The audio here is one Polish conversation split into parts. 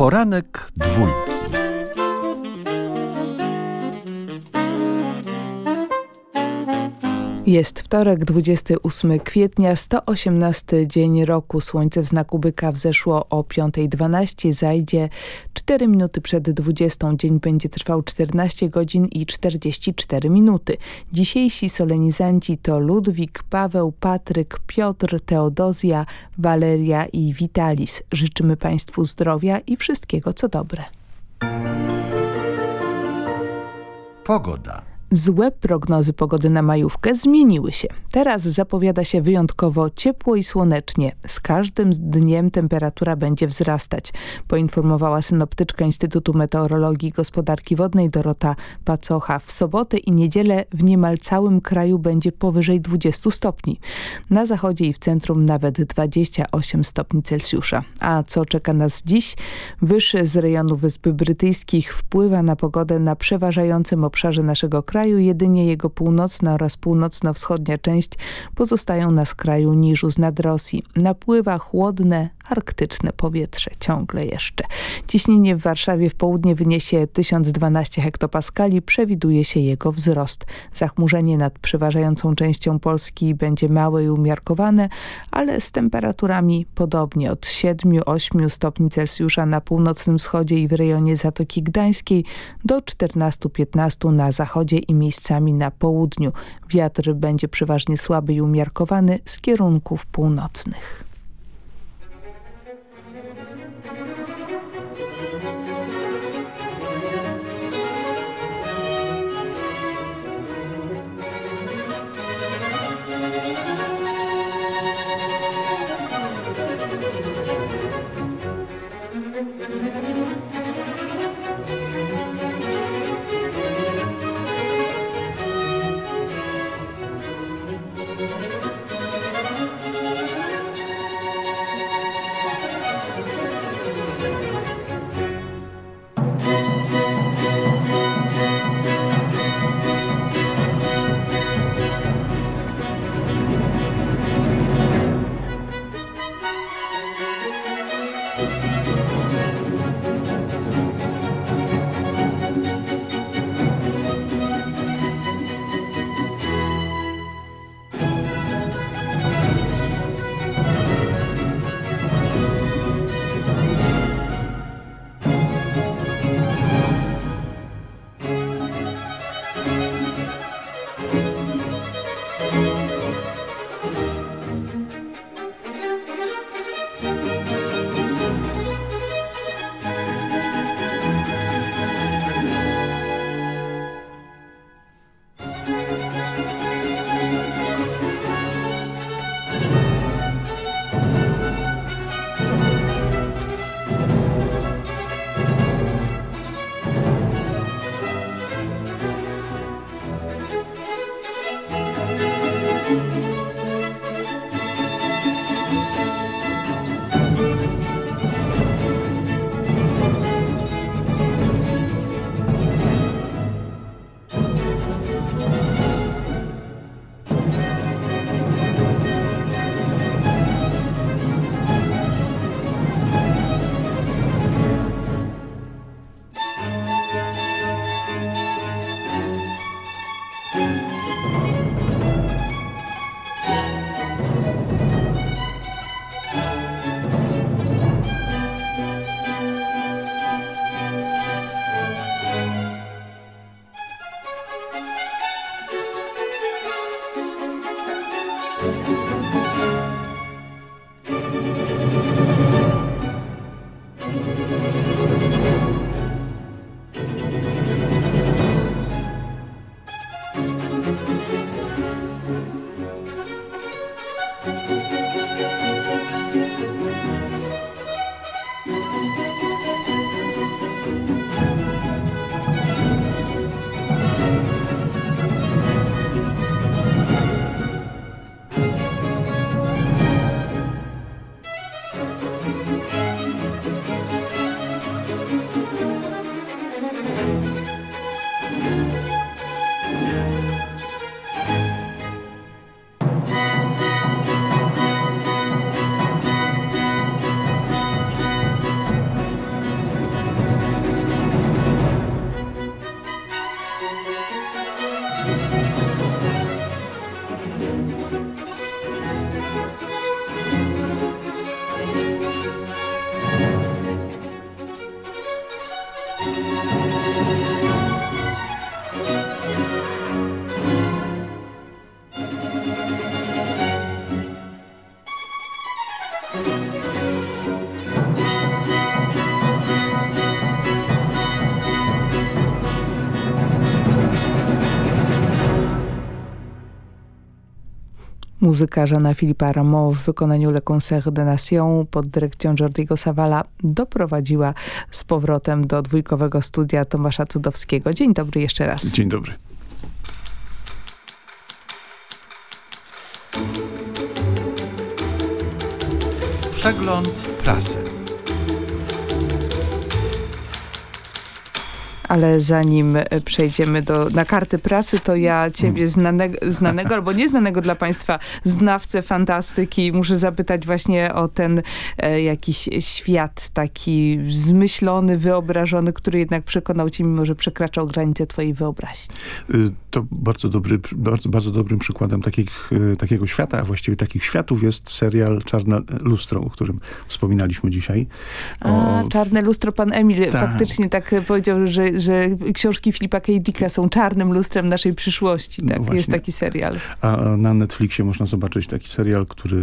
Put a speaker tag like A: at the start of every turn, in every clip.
A: Poranek dwójki.
B: Jest wtorek, 28 kwietnia, 118 dzień roku. Słońce w znaku byka wzeszło o 5.12, zajdzie 4 minuty przed 20. Dzień będzie trwał 14 godzin i 44 minuty. Dzisiejsi solenizanci to Ludwik, Paweł, Patryk, Piotr, Teodozja, Waleria i Witalis. Życzymy Państwu zdrowia i wszystkiego co dobre.
A: Pogoda.
B: Złe prognozy pogody na majówkę zmieniły się. Teraz zapowiada się wyjątkowo ciepło i słonecznie. Z każdym dniem temperatura będzie wzrastać, poinformowała synoptyczka Instytutu Meteorologii i Gospodarki Wodnej Dorota Pacocha. W sobotę i niedzielę w niemal całym kraju będzie powyżej 20 stopni. Na zachodzie i w centrum nawet 28 stopni Celsjusza. A co czeka nas dziś? Wyż z rejonu Wysp Brytyjskich wpływa na pogodę na przeważającym obszarze naszego kraju kraju jedynie jego północna oraz północno-wschodnia część pozostają na skraju niżu z nad Rosji. Napływa chłodne, arktyczne powietrze ciągle jeszcze. Ciśnienie w Warszawie w południe wyniesie 1012 hektopaskali, przewiduje się jego wzrost. Zachmurzenie nad przeważającą częścią Polski będzie małe i umiarkowane, ale z temperaturami podobnie od 7-8 stopni Celsjusza na północnym wschodzie i w rejonie Zatoki Gdańskiej do 14-15 na zachodzie i miejscami na południu. Wiatr będzie przeważnie słaby i umiarkowany z kierunków północnych. Muzyka Żana Filipa Rameau w wykonaniu Le Concert de Nation pod dyrekcją Jordiego Savala doprowadziła z powrotem do dwójkowego studia Tomasza Cudowskiego. Dzień dobry jeszcze raz.
C: Dzień dobry.
A: Przegląd prasy.
B: Ale zanim e, przejdziemy do, na karty prasy, to ja ciebie znanego, znanego albo nieznanego dla państwa znawcę fantastyki muszę zapytać właśnie o ten e, jakiś świat taki zmyślony, wyobrażony, który jednak przekonał cię, mimo że przekraczał granice twojej wyobraźni.
C: Y, To bardzo, dobry, bardzo, bardzo dobrym przykładem takich, y, takiego świata, a właściwie takich światów jest serial Czarne Lustro, o którym wspominaliśmy dzisiaj.
B: A,
C: O-
B: Czarne lustro, pan Emil
C: Tak.
B: faktycznie tak powiedział, że, że książki Filipa K. Dicka są czarnym lustrem naszej przyszłości.
C: No
B: Tak,
C: właśnie.
B: jest taki serial.
C: A na Netflixie można zobaczyć taki serial, który y,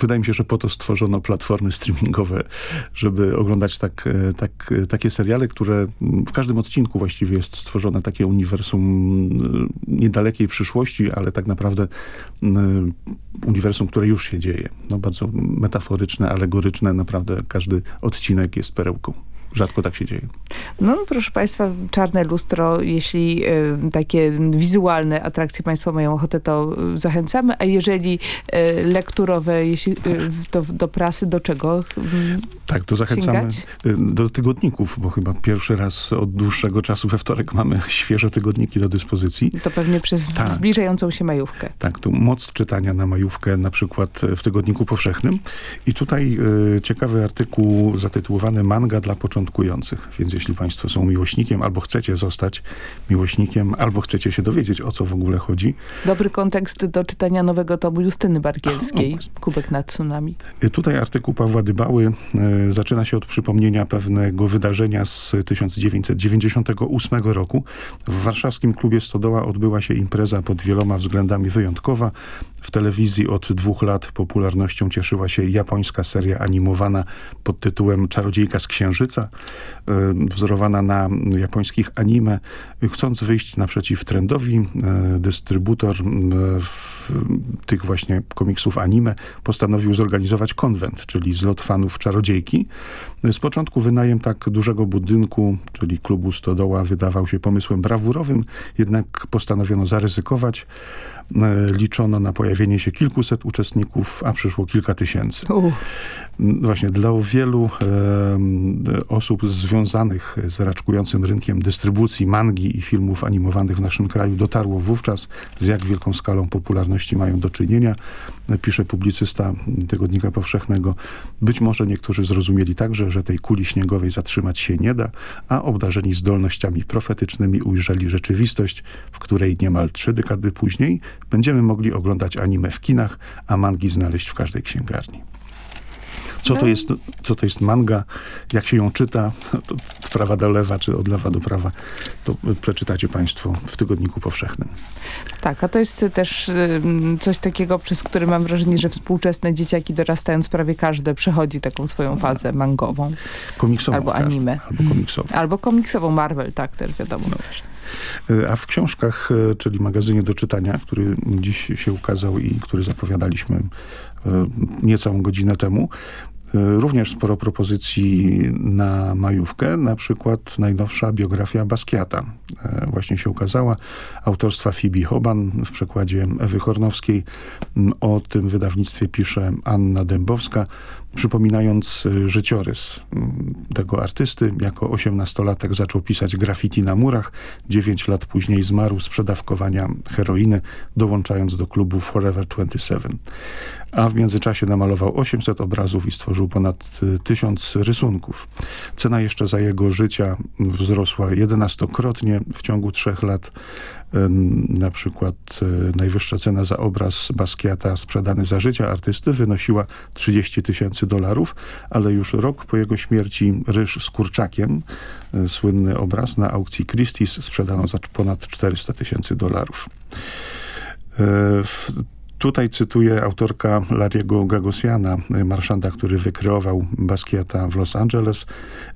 C: wydaje mi się, że po to stworzono platformy streamingowe, żeby oglądać tak, y, tak, y, takie seriale, które mm, w każdym odcinku właściwie jest stworzone takie uniwersum niedalekiej przyszłości, ale tak naprawdę y, uniwersum, które już się dzieje. No bardzo metaforyczne, alegoryczne, naprawdę każdy odcinek jest perełką. Rzadko tak się dzieje.
B: No, proszę Państwa, czarne lustro, jeśli e, takie wizualne atrakcje Państwo mają ochotę, to e, zachęcamy, a jeżeli e, lekturowe, jeśli, e, to do prasy, do czego?
C: Tak, to zachęcamy
B: Sięgać?
C: y, do tygodników, bo chyba pierwszy raz od dłuższego czasu we wtorek mamy świeże tygodniki do dyspozycji.
B: To pewnie przez
C: Tak.
B: zbliżającą się majówkę.
C: Tak, tu moc czytania na majówkę, na przykład w Tygodniku Powszechnym. I tutaj y, ciekawy artykuł zatytułowany Manga dla początkujących. Więc jeśli Państwo są miłośnikiem, albo chcecie zostać miłośnikiem, albo chcecie się dowiedzieć, o co w ogóle chodzi,
B: Dobry kontekst do czytania nowego tomu Justyny Bargielskiej. Kubek nad tsunami.
C: Tutaj artykuł Pawła Dybały y, zaczyna się od przypomnienia pewnego wydarzenia z 1998 roku. W warszawskim klubie Stodoła odbyła się impreza pod wieloma względami wyjątkowa. W telewizji od dwóch lat popularnością cieszyła się japońska seria animowana pod tytułem Czarodziejka z Księżyca, wzorowana na japońskich anime. Chcąc wyjść naprzeciw trendowi, y, dystrybutor w- tych właśnie komiksów anime postanowił zorganizować konwent, czyli zlot fanów Czarodziejki. Z początku wynajem tak dużego budynku, czyli klubu Stodoła, wydawał się pomysłem brawurowym, jednak postanowiono zaryzykować. E, Liczono na pojawienie się kilkuset uczestników, a przyszło kilka tysięcy.
B: Uh,
C: Właśnie dla wielu em, osób związanych z raczkującym rynkiem dystrybucji mangi i filmów animowanych w naszym kraju dotarło wówczas, z jak wielką skalą popularności mają do czynienia. Pisze publicysta Tygodnika Powszechnego. Być może niektórzy zrozumieli także, że tej kuli śniegowej zatrzymać się nie da, a obdarzeni zdolnościami profetycznymi ujrzeli rzeczywistość, w której niemal trzy dekady później będziemy mogli oglądać anime w kinach, a mangi znaleźć w każdej księgarni. Co to,
B: No.
C: jest, co to jest manga, jak się ją czyta, od prawa do lewa, czy od lewa do prawa, to przeczytacie Państwo w Tygodniku Powszechnym.
B: tak, a to jest też coś takiego, przez które mam wrażenie, że współczesne dzieciaki dorastając prawie każde przechodzi taką swoją fazę mangową.
C: Komiksową.
B: Albo anime.
C: Albo komiksową.
B: Albo komiksową Marvel, tak, też wiadomo.
C: E, A w książkach, e, czyli magazynie do czytania, który dziś się ukazał i który zapowiadaliśmy e, niecałą godzinę temu, e, również sporo propozycji na majówkę, na przykład najnowsza biografia Basquiata. E, Właśnie się ukazała, autorstwa Phoebe Hoban w przekładzie Ewy Hornowskiej. M, O tym wydawnictwie pisze Anna Dębowska, przypominając e, życiorys m, tego artysty. Jako osiemnastolatek zaczął pisać graffiti na murach. Dziewięć lat później zmarł z przedawkowania heroiny, dołączając do klubu Forever 27. A w międzyczasie namalował 800 obrazów i stworzył ponad y, 1000 rysunków. Cena jeszcze za jego życia wzrosła jedenastokrotnie w ciągu trzech lat. Na przykład y, najwyższa cena za obraz Basquiata sprzedany za życia artysty wynosiła 30 tysięcy dolarów, ale już rok po jego śmierci ryż z kurczakiem, y, słynny obraz na aukcji Christie's sprzedano za ponad 400 tysięcy dolarów. E, Tutaj cytuję autorka Lariego Gagosiana, marszanda, który wykreował Basquiata w Los Angeles.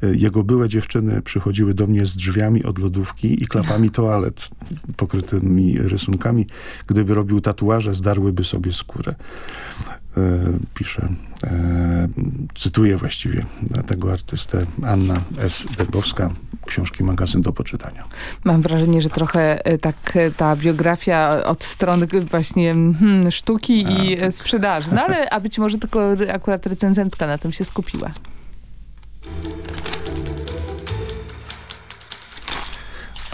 C: Jego byłe dziewczyny przychodziły do mnie z drzwiami od lodówki i klapami toalet pokrytymi rysunkami. Gdyby robił tatuaże, zdarłyby sobie skórę. E, pisze, e, cytuję właściwie tego artystę Anna S. Dębowska, książki magazyn do poczytania.
B: Mam wrażenie, że trochę e, tak ta biografia od strony właśnie hmm, sztuki a, i tak. sprzedaży. No ale, a być może tylko akurat recenzentka na tym się skupiła.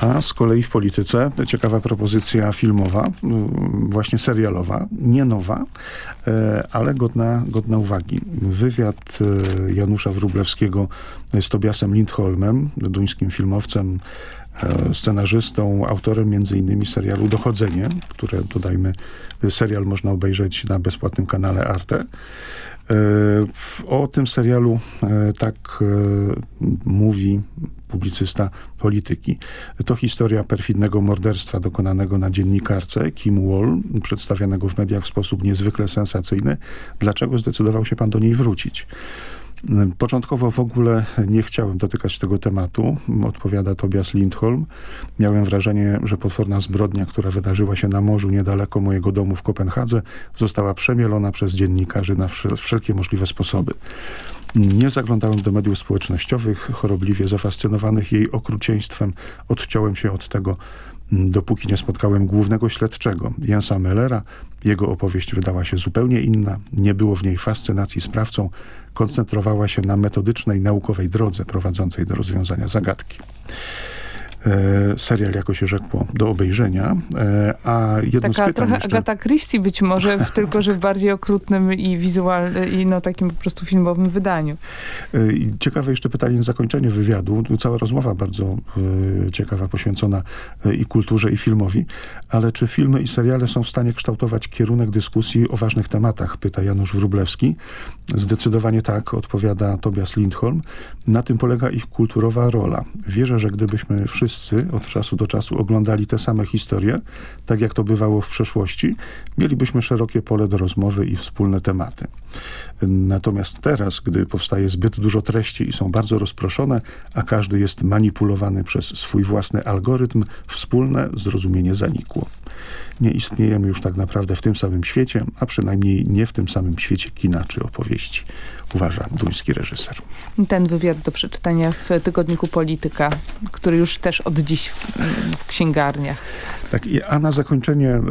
C: A z kolei w polityce ciekawa propozycja filmowa, właśnie serialowa, nie nowa, e, ale godna, godna uwagi. Wywiad e, Janusza Wrublewskiego z Tobiasem Lindholmem, duńskim filmowcem, e, scenarzystą, autorem innymi serialu Dochodzenie, które dodajmy, serial można obejrzeć na bezpłatnym kanale Arte. O tym serialu tak mówi publicysta polityki. To historia perfidnego morderstwa dokonanego na dziennikarce Kim Wall, przedstawianego w mediach w sposób niezwykle sensacyjny. Dlaczego zdecydował się pan do niej wrócić? Początkowo w ogóle nie chciałem dotykać tego tematu, odpowiada Tobias Lindholm. Miałem wrażenie, że potworna zbrodnia, która wydarzyła się na morzu niedaleko mojego domu w Kopenhadze, została przemielona przez dziennikarzy na wszelkie możliwe sposoby. Nie zaglądałem do mediów społecznościowych, chorobliwie zafascynowanych jej okrucieństwem. Odciąłem się od tego, dopóki nie spotkałem głównego śledczego, Jensa Mellera. Jego opowieść wydała się zupełnie inna. Nie było w niej fascynacji sprawcą. Koncentrowała się na metodycznej, naukowej drodze prowadzącej do rozwiązania zagadki. E, serial, jako się rzekło, do obejrzenia. E, a jedno
B: Taka
C: z pytań
B: trochę
C: jeszcze...
B: Agata Christie być może, tylko że w bardziej okrutnym i wizualnym, i no takim po prostu filmowym wydaniu.
C: E, ciekawe jeszcze pytanie na zakończenie wywiadu. Cała rozmowa bardzo ciekawa, poświęcona i kulturze, i filmowi. Ale czy filmy i seriale są w stanie kształtować kierunek dyskusji o ważnych tematach? Pyta Janusz Wrublewski. Zdecydowanie tak, odpowiada Tobias Lindholm. Na tym polega ich kulturowa rola. Wierzę, że gdybyśmy wszyscy wszyscy od czasu do czasu oglądali te same historie, tak jak to bywało w przeszłości, mielibyśmy szerokie pole do rozmowy i wspólne tematy. Natomiast teraz, gdy powstaje zbyt dużo treści i są bardzo rozproszone, a każdy jest manipulowany przez swój własny algorytm, wspólne zrozumienie zanikło. Nie istniejemy już tak naprawdę w tym samym świecie, a przynajmniej nie w tym samym świecie kina czy opowieści, uważa duński reżyser.
B: Ten wywiad do przeczytania w tygodniku Polityka, który już też od dziś w księgarniach.
C: Tak, a na zakończenie e,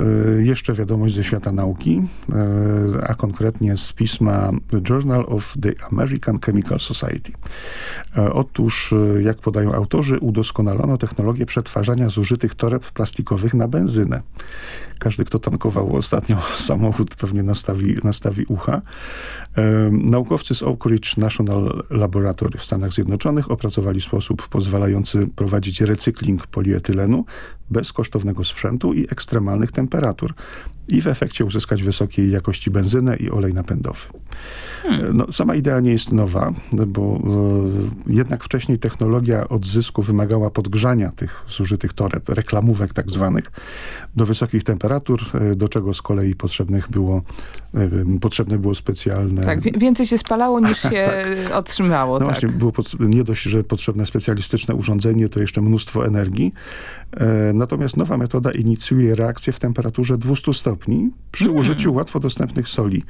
C: jeszcze wiadomość ze świata nauki, e, a konkretnie z pisma Journal of the American Chemical Society. E, otóż, jak podają autorzy, udoskonalono technologię przetwarzania zużytych toreb plastikowych na benzynę. Każdy, kto tankował ostatnio samochód, pewnie nastawi, nastawi ucha. Naukowcy z Oak Ridge National Laboratory w Stanach Zjednoczonych opracowali sposób pozwalający prowadzić recykling polietylenu bez kosztownego sprzętu i ekstremalnych temperatur i w efekcie uzyskać wysokiej jakości benzynę i olej napędowy. Hmm. No, sama idea nie jest nowa, bo e, jednak wcześniej technologia odzysku wymagała podgrzania tych zużytych toreb, reklamówek tak zwanych, do wysokich temperatur, e, do czego z kolei potrzebnych było, e, potrzebne było specjalne...
B: Tak, więcej się spalało niż się tak. otrzymało.
C: No
B: tak.
C: właśnie, było nie dość, że potrzebne specjalistyczne urządzenie, to jeszcze mnóstwo energii. E, natomiast nowa metoda inicjuje reakcję w temperaturze 200 stopni przy mm. użyciu łatwo dostępnych soli.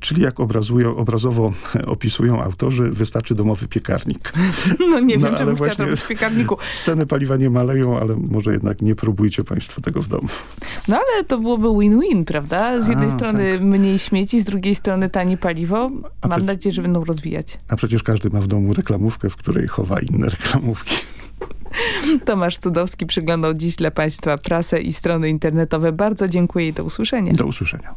C: Czyli jak obrazują, obrazowo opisują autorzy, wystarczy domowy piekarnik.
B: No nie no, wiem, czemu chciała robić w piekarniku.
C: Ceny paliwa nie maleją, ale może jednak nie próbujcie państwo tego w domu.
B: No ale to byłoby win-win, prawda? Z jednej A, strony tak. mniej śmieci, z drugiej strony tanie paliwo. A Mam nadzieję, że będą rozwijać.
C: A przecież każdy ma w domu reklamówkę, w której chowa inne reklamówki.
B: Tomasz Cudowski przyglądał dziś dla Państwa prasę i strony internetowe. Bardzo dziękuję i do usłyszenia.
C: Do usłyszenia.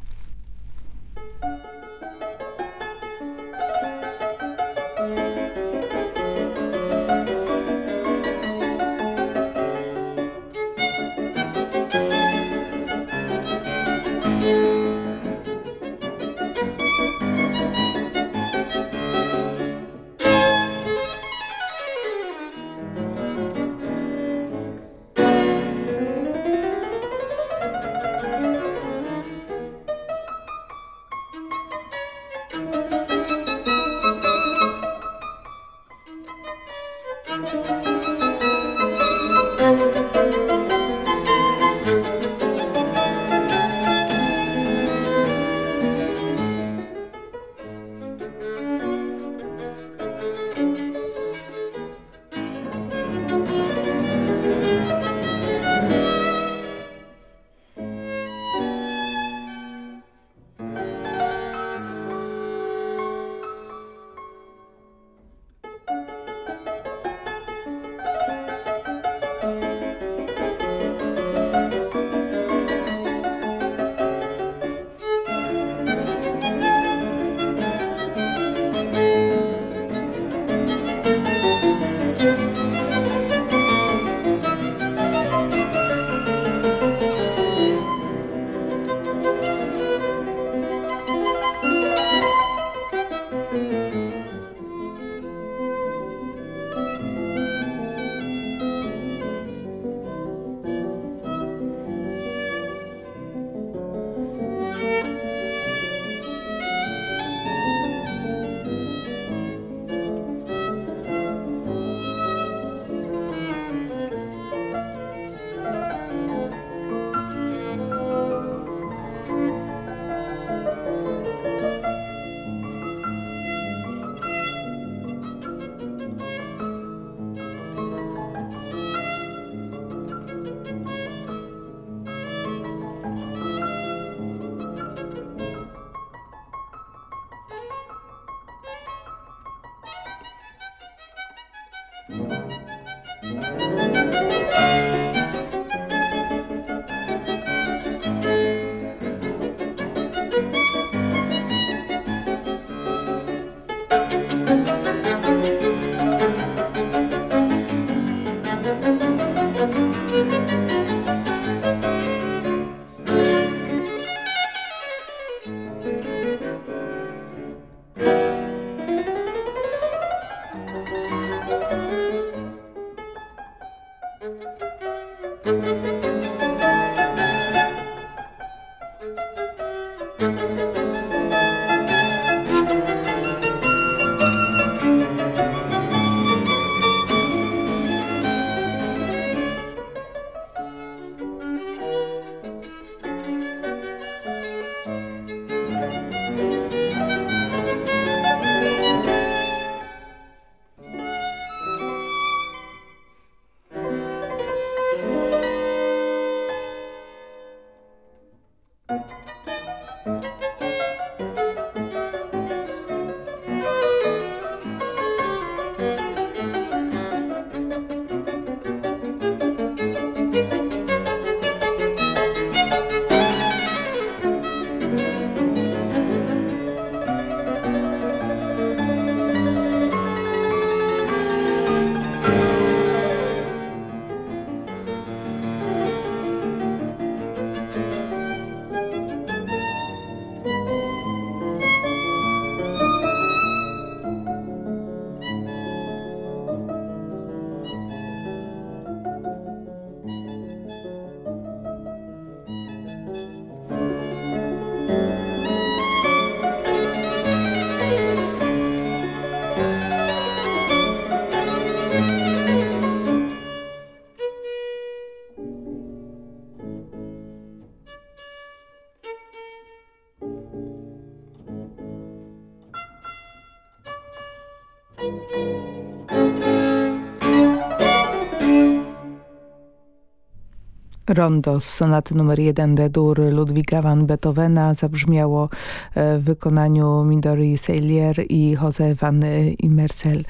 B: Rondo z sonaty numer 1 D-dur Ludwiga van Beethovena zabrzmiało e, w wykonaniu Midori Seilier i Jose van Immersel.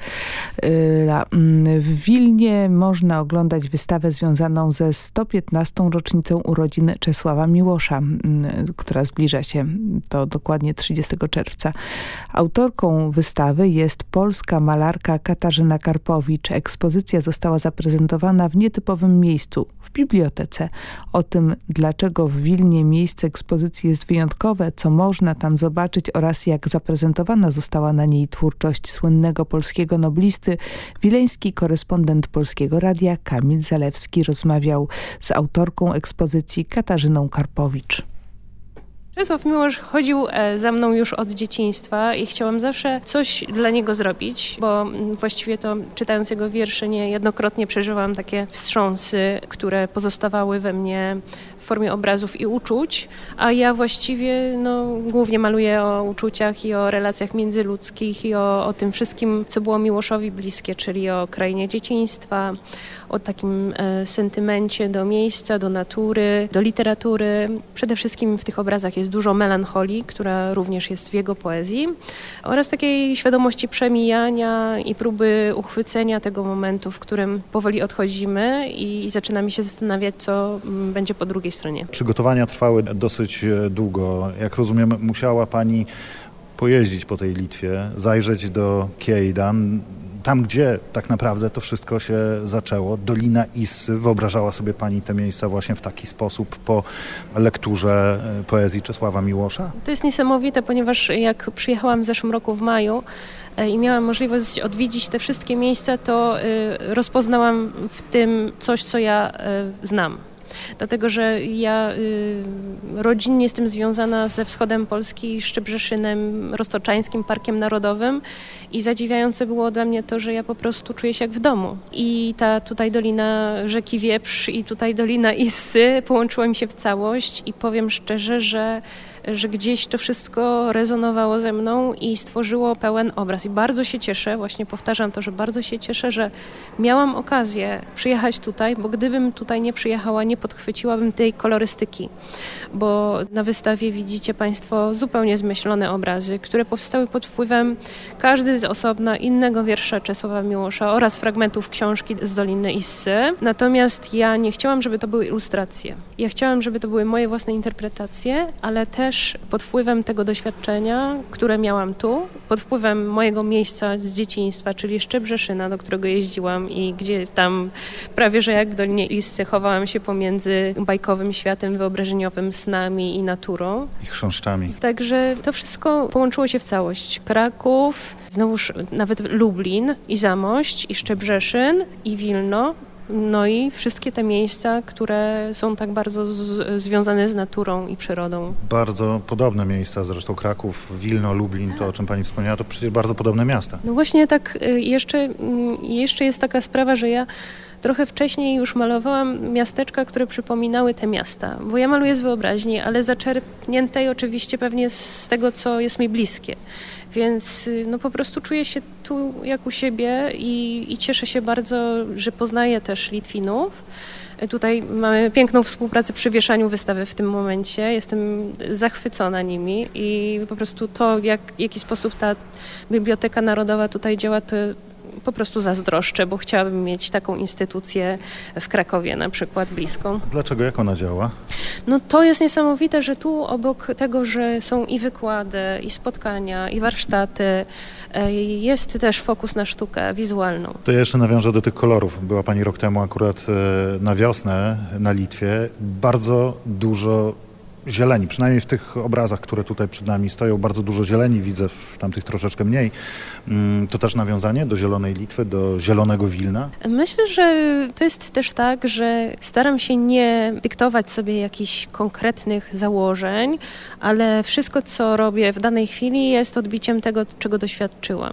B: E, mm, w Wilnie można oglądać wystawę związaną ze 115. rocznicą urodzin Czesława Miłosza, która zbliża się to dokładnie 30 czerwca. Autorką wystawy jest polska malarka Katarzyna Karpowicz. Ekspozycja została zaprezentowana w nietypowym miejscu, w bibliotece. O tym, dlaczego w Wilnie miejsce ekspozycji jest wyjątkowe, co można tam zobaczyć oraz jak zaprezentowana została na niej twórczość słynnego polskiego noblisty, wileński korespondent Polskiego Radia Kamil Zalewski rozmawiał z autorką ekspozycji Katarzyną Karpowicz.
D: Czesław Miłosz chodził e, za mną już od dzieciństwa i chciałam zawsze coś dla niego zrobić, bo właściwie to czytając jego wiersze niejednokrotnie przeżywałam takie wstrząsy, które pozostawały we mnie w formie obrazów i uczuć, a ja właściwie no, głównie maluję o uczuciach i o relacjach międzyludzkich i o, o tym wszystkim, co było Miłoszowi bliskie, czyli o krainie dzieciństwa, o takim e, sentymencie do miejsca, do natury, do literatury. Przede wszystkim w tych obrazach jest dużo melancholii, która również jest w jego poezji oraz takiej świadomości przemijania i próby uchwycenia tego momentu, w którym powoli odchodzimy i zaczynamy się zastanawiać, co mm, będzie po drugiej stronie.
E: Przygotowania trwały dosyć e, długo. Jak rozumiem, musiała Pani pojeździć po tej Litwie, zajrzeć do Kiejdan, tam, gdzie tak naprawdę to wszystko się zaczęło, Dolina Issy, wyobrażała sobie Pani te miejsca właśnie w taki sposób po lekturze e, poezji Czesława Miłosza?
D: To jest niesamowite, ponieważ jak przyjechałam w zeszłym roku w maju e, i miałam możliwość odwiedzić te wszystkie miejsca, to e, rozpoznałam w tym coś, co ja znam dlatego że ja y, rodzinnie jestem związana ze wschodem Polski, Szczebrzeszynem, Roztoczańskim Parkiem Narodowym i zadziwiające było dla mnie to, że ja po prostu czuję się jak w domu. I ta tutaj dolina rzeki Wieprz i tutaj dolina Issy połączyła mi się w całość i powiem szczerze, że że gdzieś to wszystko rezonowało ze mną i stworzyło pełen obraz. I bardzo się cieszę, właśnie powtarzam to, że bardzo się cieszę, że miałam okazję przyjechać tutaj, bo gdybym tutaj nie przyjechała, nie podchwyciłabym tej kolorystyki, bo na wystawie widzicie Państwo zupełnie zmyślone obrazy, które powstały pod wpływem każdy z osobna innego wiersza Czesława Miłosza oraz fragmentów książki z Doliny Issy. Natomiast ja nie chciałam, żeby to były ilustracje. Ja chciałam, żeby to były moje własne interpretacje, ale też pod wpływem tego doświadczenia, które miałam tu, pod wpływem mojego miejsca z dzieciństwa, czyli Szczebrzeszyna, do którego jeździłam i gdzie tam prawie, że jak w Dolinie Issy chowałam się pomiędzy bajkowym światem wyobrażeniowym, snami i naturą.
E: I chrząszczami.
D: Także to wszystko połączyło się w całość. Kraków, znowuż nawet Lublin i Zamość i Szczebrzeszyn i Wilno. No i wszystkie te miejsca, które są tak bardzo z, związane z naturą i przyrodą.
E: Bardzo podobne miejsca, zresztą Kraków, Wilno, Lublin, to o czym pani wspomniała, to przecież bardzo podobne miasta.
D: No właśnie tak y, jeszcze, mm, jeszcze jest taka sprawa, że ja trochę wcześniej już malowałam miasteczka, które przypominały te miasta, bo ja maluję z wyobraźni, ale zaczerpniętej oczywiście pewnie z tego, co jest mi bliskie. Więc y, no po prostu czuję się tu jak u siebie i, i cieszę się bardzo, że poznaję też Litwinów. Tutaj mamy piękną współpracę przy wieszaniu wystawy w tym momencie. Jestem zachwycona nimi i po prostu to, jak, w jaki sposób ta Biblioteka Narodowa tutaj działa, to po prostu zazdroszczę, bo chciałabym mieć taką instytucję w Krakowie na przykład bliską.
E: Dlaczego? Jak ona działa?
D: No to jest niesamowite, że tu obok tego, że są i wykłady, i spotkania, i warsztaty, e, jest też fokus na sztukę wizualną.
E: To ja jeszcze nawiążę do tych kolorów. Była Pani rok temu akurat e, na wiosnę na Litwie. Bardzo dużo zieleni, przynajmniej w tych obrazach, które tutaj przed nami stoją, bardzo dużo zieleni, widzę w tamtych troszeczkę mniej. Mm, to też nawiązanie do Zielonej Litwy, do Zielonego Wilna?
D: Myślę, że to jest też tak, że staram się nie dyktować sobie jakichś konkretnych założeń, ale wszystko, co robię w danej chwili jest odbiciem tego, czego doświadczyłam.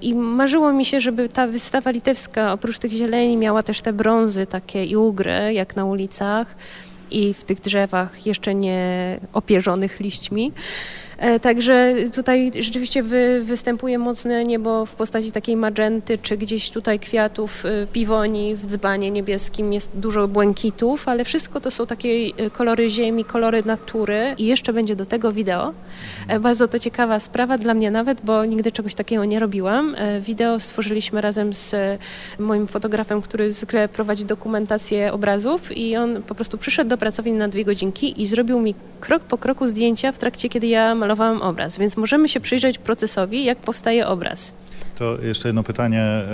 D: I marzyło mi się, żeby ta wystawa litewska oprócz tych zieleni miała też te brązy takie i ugry, jak na ulicach i w tych drzewach jeszcze nie opierzonych liśćmi. E, także tutaj rzeczywiście wy, występuje mocne niebo w postaci takiej magenty, czy gdzieś tutaj kwiatów e, piwoni w dzbanie niebieskim jest dużo błękitów, ale wszystko to są takie e, kolory ziemi, kolory natury i jeszcze będzie do tego wideo. Bardzo to ciekawa sprawa dla mnie nawet, bo nigdy czegoś takiego nie robiłam. Wideo stworzyliśmy razem z moim fotografem, który zwykle prowadzi dokumentację obrazów i on po prostu przyszedł do pracowni na dwie godzinki i zrobił mi krok po kroku zdjęcia w trakcie, kiedy ja malowałam obraz, więc możemy się przyjrzeć procesowi, jak powstaje obraz.
E: To jeszcze jedno pytanie. E,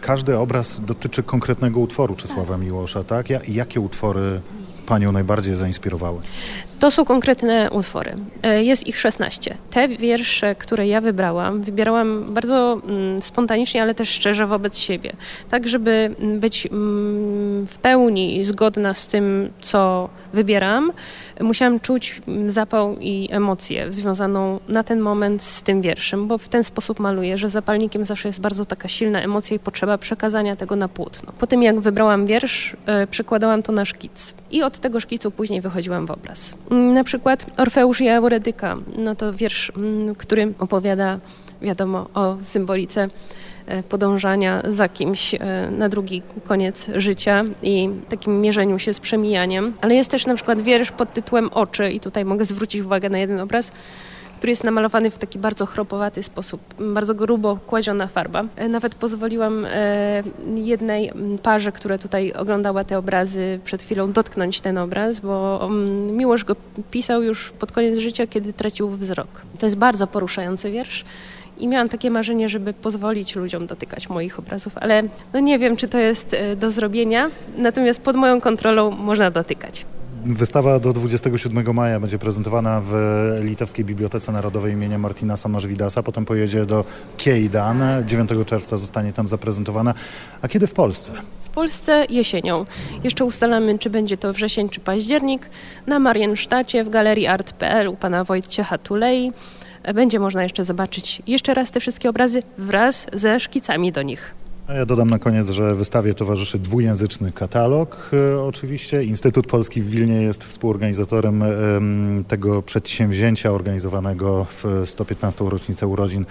E: każdy obraz dotyczy konkretnego utworu Czesława tak. Miłosza, tak? Jakie utwory Panią najbardziej zainspirowały?
D: To są konkretne utwory. E, jest ich 16. Te wiersze, które ja wybrałam, wybierałam bardzo mm, spontanicznie, ale też szczerze wobec siebie. Tak, żeby być mm, w pełni zgodna z tym, co wybieram, musiałam czuć zapał i emocję związaną na ten moment z tym wierszem, bo w ten sposób maluję, że zapalnikiem zawsze jest bardzo taka silna emocja i potrzeba przekazania tego na płótno. Po tym jak wybrałam wiersz, e, przekładałam to na szkic i od tego szkicu później wychodziłam w obraz. Mm, na przykład Orfeusz i Eurydyka, no to wiersz, mm, który opowiada, wiadomo, o symbolice e, podążania za kimś e, na drugi koniec życia i takim mierzeniu się z przemijaniem. Ale jest też na przykład wiersz pod tytułem Oczy i tutaj mogę zwrócić uwagę na jeden obraz, który jest namalowany w taki bardzo chropowaty sposób, bardzo grubo kładziona farba. E, nawet pozwoliłam e, jednej parze, która tutaj oglądała te obrazy przed chwilą, dotknąć ten obraz, bo Miłosz go pisał już pod koniec życia, kiedy tracił wzrok. To jest bardzo poruszający wiersz. I miałam takie marzenie, żeby pozwolić ludziom dotykać moich obrazów, ale no nie wiem, czy to jest e, do zrobienia. Natomiast pod moją kontrolą można dotykać.
E: Wystawa do 27 maja będzie prezentowana w Litewskiej Bibliotece Narodowej imienia Martina Samarzwidasa, potem pojedzie do Kiejdan, 9 czerwca zostanie tam zaprezentowana. A kiedy w Polsce?
D: W Polsce jesienią. Jeszcze ustalamy, czy będzie to wrzesień czy październik. Na Mariensztacie w Galerii Art.pl u pana Wojciecha Tulei będzie można jeszcze zobaczyć jeszcze raz te wszystkie obrazy wraz ze szkicami do nich.
E: Ja dodam na koniec, że wystawie towarzyszy dwujęzyczny katalog. E, oczywiście Instytut Polski w Wilnie jest współorganizatorem em, tego przedsięwzięcia organizowanego w 115. rocznicę urodzin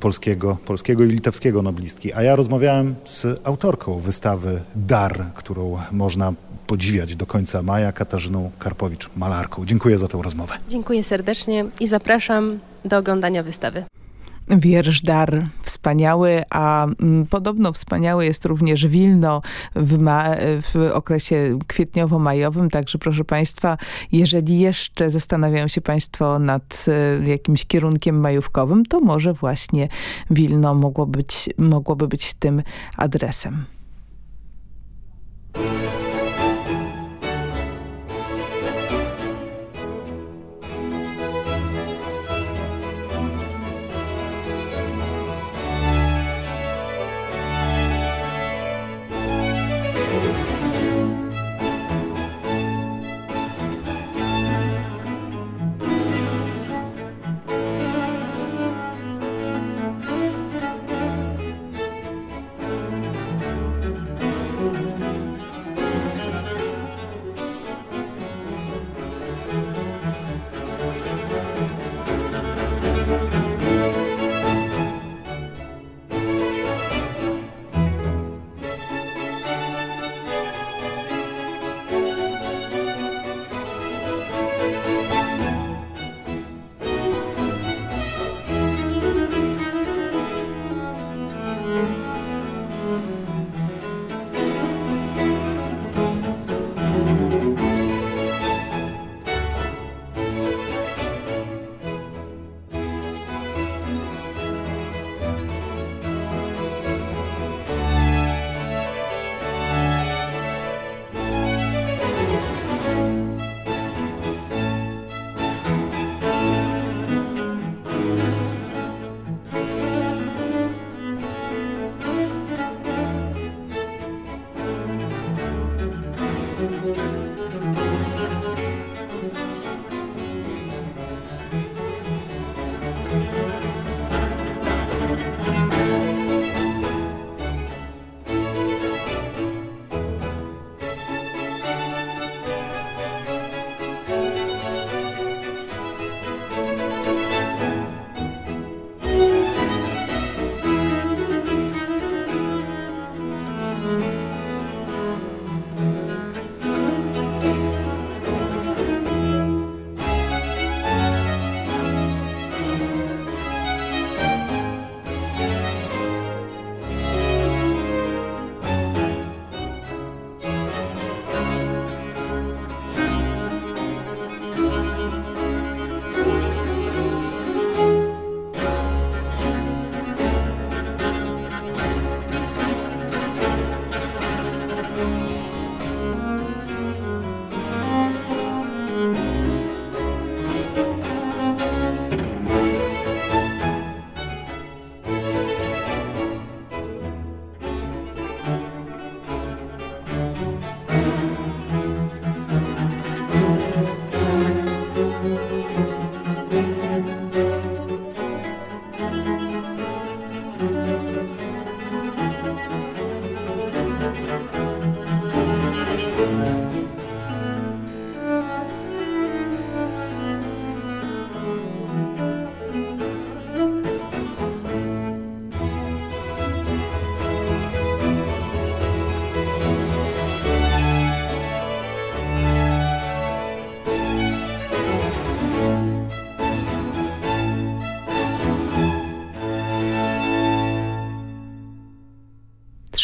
E: polskiego, polskiego i litewskiego noblistki. A ja rozmawiałem z autorką wystawy Dar, którą można podziwiać do końca maja, Katarzyną Karpowicz-Malarką. Dziękuję za tę rozmowę.
D: Dziękuję serdecznie i zapraszam do oglądania wystawy.
B: Wiersz Dar wspaniały, a mm, podobno wspaniały jest również Wilno w, w okresie kwietniowo-majowym, także proszę Państwa, jeżeli jeszcze zastanawiają się Państwo nad e, jakimś kierunkiem majówkowym, to może właśnie Wilno mogło być, mogłoby być tym adresem.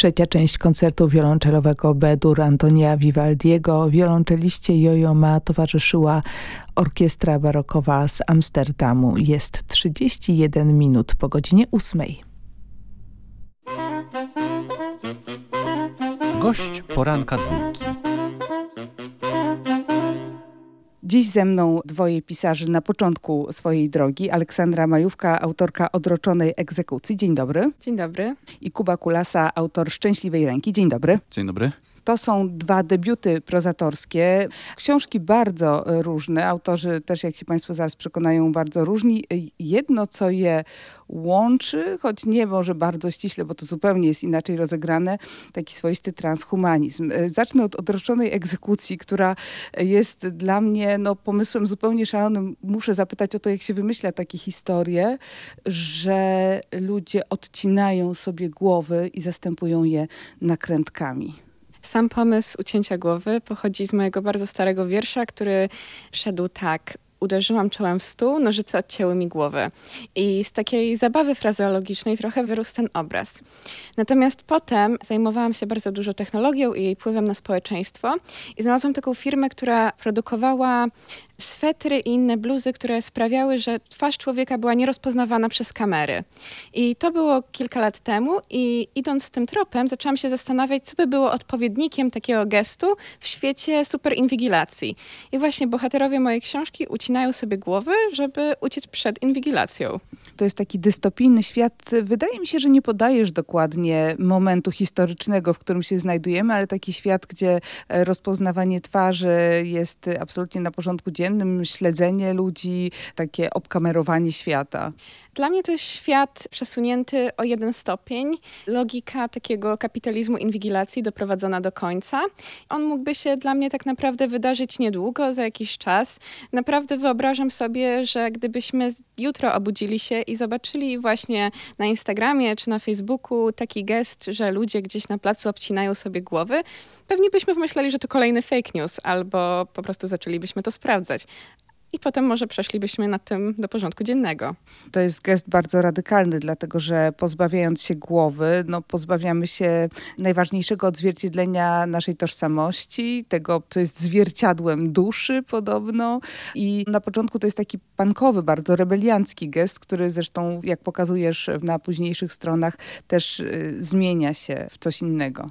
B: Trzecia część koncertu wiolonczelowego B-dur Antonia Vivaldiego. Wiolonczeliście Jojo Ma towarzyszyła orkiestra barokowa z Amsterdamu. Jest 31 minut po godzinie 8.
A: Gość poranka dwójki.
B: Dziś ze mną dwoje pisarzy na początku swojej drogi. Aleksandra Majówka, autorka Odroczonej egzekucji. Dzień dobry.
F: Dzień dobry.
B: I Kuba Kulasa, autor Szczęśliwej Ręki. Dzień dobry.
G: Dzień dobry.
B: To są dwa debiuty prozatorskie. Książki bardzo różne, autorzy też, jak się Państwo zaraz przekonają, bardzo różni. Jedno, co je łączy, choć nie może bardzo ściśle, bo to zupełnie jest inaczej rozegrane, taki swoisty transhumanizm. Zacznę od odroczonej egzekucji, która jest dla mnie no, pomysłem zupełnie szalonym. Muszę zapytać o to, jak się wymyśla takie historie, że ludzie odcinają sobie głowy i zastępują je nakrętkami.
F: Sam pomysł ucięcia głowy pochodzi z mojego bardzo starego wiersza, który szedł tak uderzyłam czołem w stół, nożyce odcięły mi głowę. I z takiej zabawy frazeologicznej trochę wyrósł ten obraz. Natomiast potem zajmowałam się bardzo dużo technologią i jej wpływem na społeczeństwo i znalazłam taką firmę, która produkowała swetry i inne bluzy, które sprawiały, że twarz człowieka była nierozpoznawana przez kamery. I to było kilka lat temu i idąc tym tropem zaczęłam się zastanawiać, co by było odpowiednikiem takiego gestu w świecie superinwigilacji. I właśnie bohaterowie mojej książki ucinają sobie głowy, żeby uciec przed inwigilacją.
B: To jest taki dystopijny świat. Wydaje mi się, że nie podajesz dokładnie momentu historycznego, w którym się znajdujemy, ale taki świat, gdzie rozpoznawanie twarzy jest absolutnie na porządku dziennym codziennym śledzenie ludzi, takie obkamerowanie świata.
F: Dla mnie to jest świat przesunięty o jeden stopień. Logika takiego kapitalizmu inwigilacji doprowadzona do końca. On mógłby się dla mnie tak naprawdę wydarzyć niedługo, za jakiś czas. Naprawdę wyobrażam sobie, że gdybyśmy jutro obudzili się i zobaczyli właśnie na Instagramie czy na Facebooku taki gest, że ludzie gdzieś na placu obcinają sobie głowy, pewnie byśmy pomyśleli, że to kolejny fake news albo po prostu zaczęlibyśmy to sprawdzać i potem może przeszlibyśmy nad tym do porządku dziennego.
B: To jest gest bardzo radykalny, dlatego że pozbawiając się głowy, no pozbawiamy się najważniejszego odzwierciedlenia naszej tożsamości, tego, co jest zwierciadłem duszy podobno. I na początku to jest taki pankowy, bardzo rebeliancki gest, który zresztą, jak pokazujesz na późniejszych stronach, też y, zmienia się w coś innego.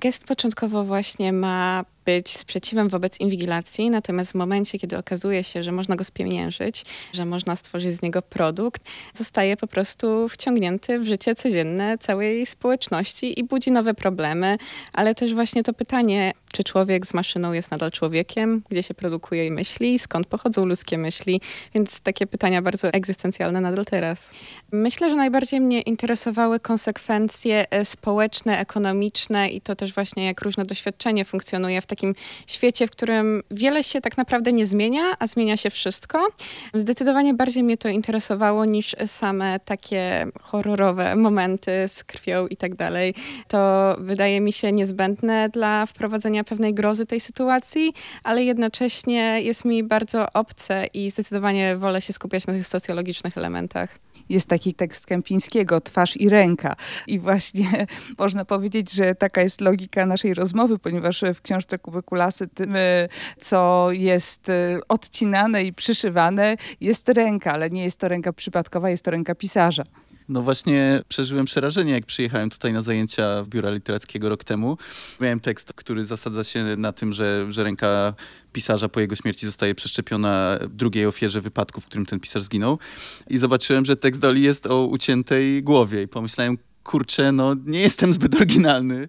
F: Gest początkowo właśnie ma być sprzeciwem wobec inwigilacji, natomiast w momencie, kiedy okazuje się, że można go spieniężyć, że można stworzyć z niego produkt, zostaje po prostu wciągnięty w życie codzienne całej społeczności i budzi nowe problemy, ale też właśnie to pytanie, czy człowiek z maszyną jest nadal człowiekiem, gdzie się produkuje myśli, skąd pochodzą ludzkie myśli, więc takie pytania bardzo egzystencjalne nadal teraz. Myślę, że najbardziej mnie interesowały konsekwencje e, społeczne, ekonomiczne i to też właśnie jak różne doświadczenie funkcjonuje w takim takim świecie, w którym wiele się tak naprawdę nie zmienia, a zmienia się wszystko. Zdecydowanie bardziej mnie to interesowało niż same takie horrorowe momenty z krwią i tak dalej. To wydaje mi się niezbędne dla wprowadzenia pewnej grozy tej sytuacji, ale jednocześnie jest mi bardzo obce i zdecydowanie wolę się skupiać na tych socjologicznych elementach
B: jest taki tekst Kępińskiego, twarz i ręka. I właśnie można powiedzieć, że taka jest logika naszej rozmowy, ponieważ w książce Kuby Kulasy tym, e, co jest e, odcinane i przyszywane, jest ręka, ale nie jest to ręka przypadkowa, jest to ręka pisarza.
A: No właśnie przeżyłem przerażenie, jak przyjechałem tutaj na zajęcia Biura Literackiego rok temu. Miałem tekst, który zasadza się na tym, że, że ręka pisarza po jego śmierci zostaje przeszczepiona drugiej ofierze wypadku, w którym ten pisarz zginął. I zobaczyłem, że tekst Doli jest o uciętej głowie i pomyślałem, kurczę, no nie jestem zbyt oryginalny.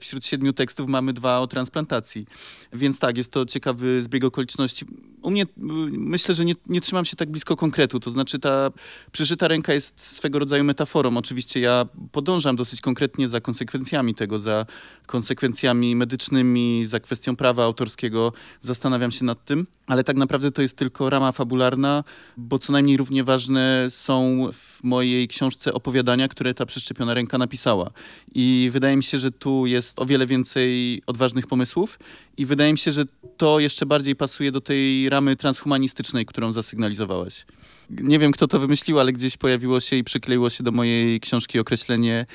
A: Wśród siedmiu tekstów mamy dwa o transplantacji. Więc tak, jest to ciekawy zbieg okoliczności. U mnie myślę, że nie, nie trzymam się tak blisko konkretu. To znaczy ta przeżyta ręka jest swego rodzaju metaforą. Oczywiście ja podążam dosyć konkretnie za konsekwencjami tego, za konsekwencjami medycznymi, za kwestią prawa autorskiego. Zastanawiam się nad tym, ale tak naprawdę to jest tylko rama fabularna, bo co najmniej równie ważne są w mojej książce opowiadania, które ta przeszczepiona ręka napisała. I wydaje mi się, że tu jest o wiele więcej odważnych pomysłów i wydaje mi się, że to jeszcze bardziej pasuje do tej ramy transhumanistycznej, którą zasygnalizowałaś. Nie wiem, kto to wymyślił, ale gdzieś pojawiło się i przykleiło się do mojej książki określenie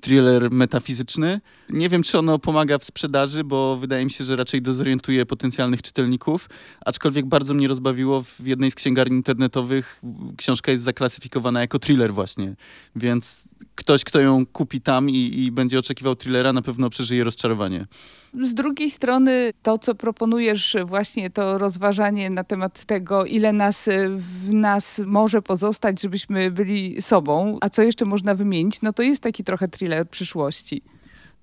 A: thriller metafizyczny. Nie wiem, czy ono pomaga w sprzedaży, bo wydaje mi się, że raczej dezorientuje potencjalnych czytelników, aczkolwiek bardzo mnie rozbawiło w jednej z księgarni internetowych książka jest zaklasyfikowana jako thriller właśnie, więc ktoś, kto ją kupi tam i, i będzie oczekiwał thrillera, na pewno przeżyje rozczarowanie.
B: Z drugiej strony to, co proponujesz, właśnie to rozważanie na temat tego, ile nas w nas może pozostać, żebyśmy byli sobą, a co jeszcze można wymienić, no to jest taki trochę thriller przyszłości.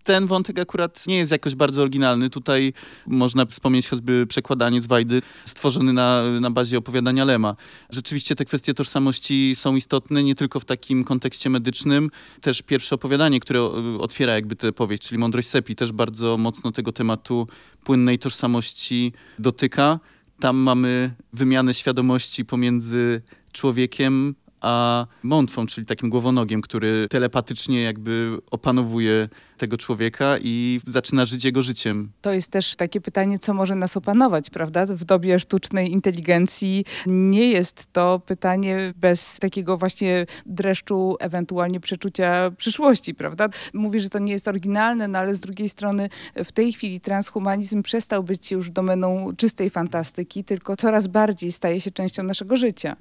A: Ten wątek akurat nie jest jakoś bardzo oryginalny. Tutaj można wspomnieć choćby przekładanie z Wajdy, stworzony na, na bazie opowiadania Lema. Rzeczywiście te kwestie tożsamości są istotne nie tylko w takim kontekście medycznym. Też pierwsze opowiadanie, które otwiera jakby tę powieść, czyli Mądrość Sepi, też bardzo mocno tego tematu płynnej tożsamości dotyka. Tam mamy wymianę świadomości pomiędzy człowiekiem a mątwą, czyli takim głowonogiem, który telepatycznie jakby opanowuje tego człowieka i zaczyna żyć jego życiem.
B: To jest też takie pytanie, co może nas opanować, prawda? W dobie sztucznej inteligencji nie jest to pytanie bez takiego właśnie dreszczu, ewentualnie przeczucia przyszłości, prawda? Mówi, że to nie jest oryginalne, no ale z drugiej strony w tej chwili transhumanizm przestał być już domeną czystej fantastyki, tylko coraz bardziej staje się częścią naszego życia.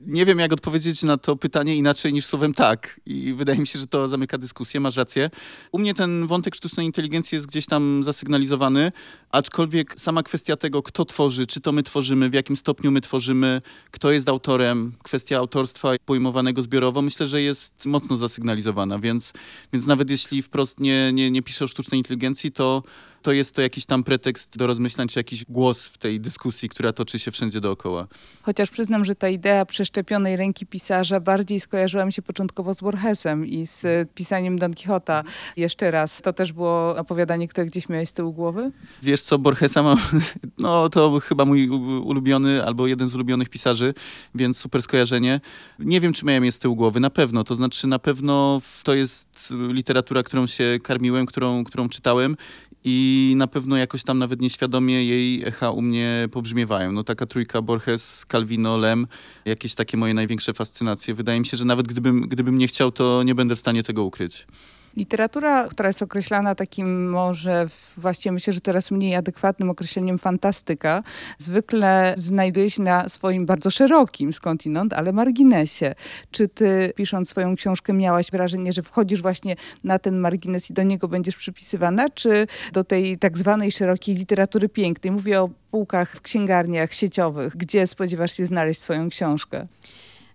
A: Nie wiem, jak odpowiedzieć na to pytanie inaczej niż słowem tak. I wydaje mi się, że to zamyka dyskusję, masz rację. U mnie ten wątek sztucznej inteligencji jest gdzieś tam zasygnalizowany, aczkolwiek sama kwestia tego, kto tworzy, czy to my tworzymy, w jakim stopniu my tworzymy, kto jest autorem, kwestia autorstwa pojmowanego zbiorowo, myślę, że jest mocno zasygnalizowana, więc, więc nawet jeśli wprost nie, nie, nie piszę o sztucznej inteligencji, to to jest to jakiś tam pretekst do rozmyślań, czy jakiś głos w tej dyskusji, która toczy się wszędzie dookoła.
B: Chociaż przyznam, że ta idea przeszczepionej ręki pisarza bardziej skojarzyła mi się początkowo z Borgesem i z e, pisaniem Don Quixota. Jeszcze raz, to też było opowiadanie, które gdzieś miałeś z tyłu głowy?
A: Wiesz co, Borgesa mam, no to chyba mój ulubiony, albo jeden z ulubionych pisarzy, więc super skojarzenie. Nie wiem, czy miałem je z tyłu głowy, na pewno, to znaczy na pewno to jest literatura, którą się karmiłem, którą, którą czytałem i na pewno jakoś tam nawet nieświadomie jej echa u mnie pobrzmiewają. No taka trójka Borges, Calvino, Lem, jakieś takie moje największe fascynacje. Wydaje mi się, że nawet gdybym, gdybym nie chciał, to nie będę w stanie tego ukryć.
B: Literatura, która jest określana takim może właściwie myślę, że teraz mniej adekwatnym określeniem fantastyka, zwykle znajduje się na swoim bardzo szerokim skądinąd, ale marginesie. Czy ty pisząc swoją książkę miałaś wrażenie, że wchodzisz właśnie na ten margines i do niego będziesz przypisywana, czy do tej tak zwanej szerokiej literatury pięknej? Mówię o półkach w księgarniach sieciowych. Gdzie spodziewasz się znaleźć swoją książkę?